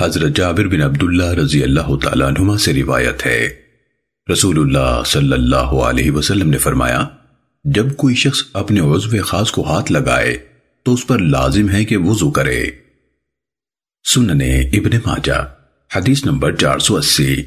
حضرت جابر بن عبداللہ رضی اللہ تعالیٰ عنہما سے روایت ہے۔ رسول اللہ صلی اللہ علیہ وسلم نے فرمایا، جب کوئی شخص اپنے عضو خاص کو ہاتھ لگائے، تو اس پر لازم ہے کہ وضو کرے۔ سننے ابن ماجہ، حدیث نمبر چار سو اسی۔